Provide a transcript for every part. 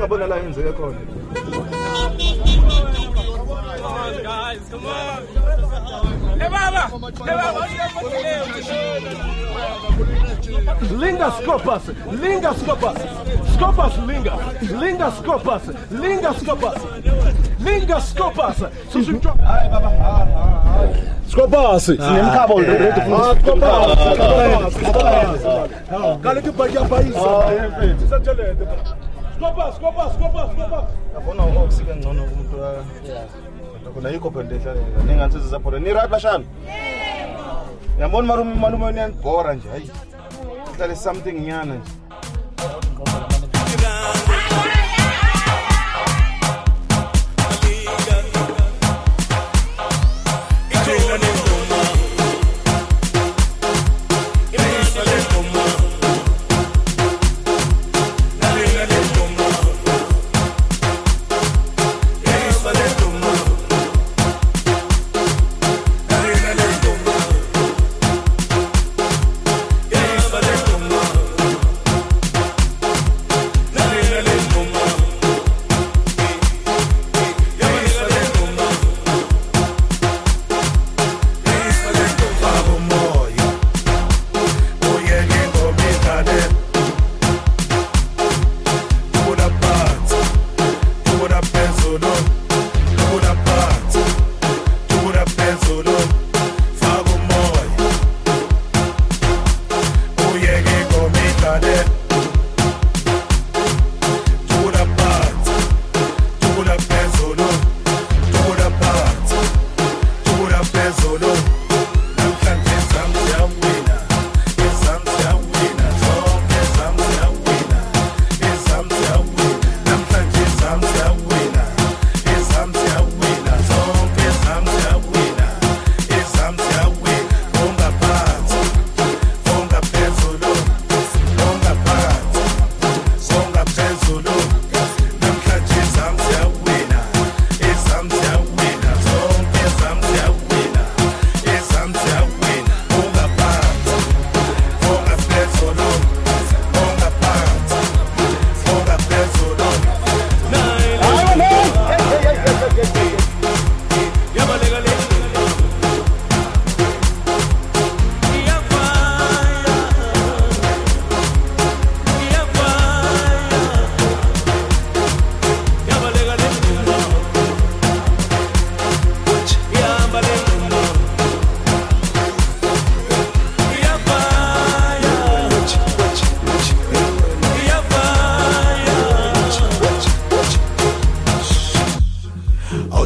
ngabona la yenzeke khona Come Scopas, guys, Scopas, Scopas Lindas copas, lindas copas, copas lingas, lindas copas, lindas copas, lindas copas. Scopas, Nem ah, cabo é. o direito Scopas, Scopas, Scopas, Scopas. que paga país. Skopas, skopas, skopas, skopas. Eu vou na oxigênio, não, não, não. Yikho phela ehlalela ningansizwe zaphole ni right bashana yabona malume uyanibhora nje hayi hlale something nyana nje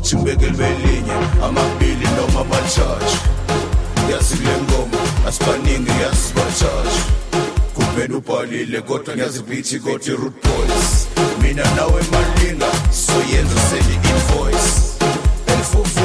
awuthi ngibeke libelinye amabili noma amathathu yazi kule ngoma asibaningi yazi bathathu kumele ubhalile kodwa ngiyazi bithi kodwa i-root boys. Mina nawe malinga soyenza seli-invoice elifufu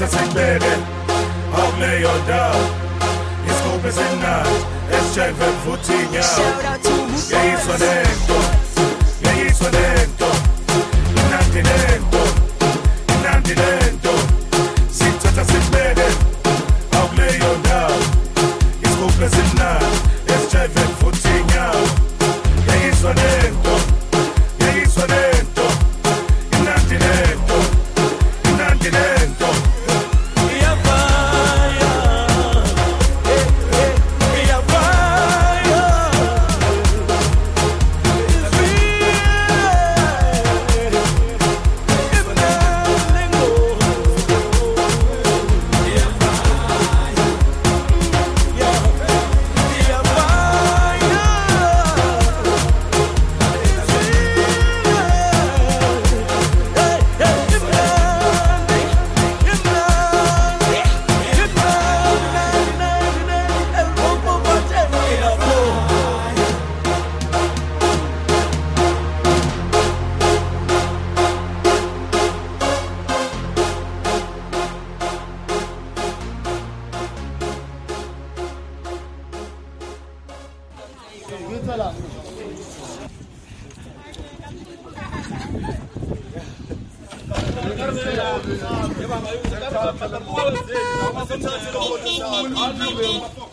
Sithatha sikubeke akuleyo ndawo isikuphi simnandi esijive futhi inyawo yeyiswa lento yeyiswa lento imnandi lento imnandi Baba, you-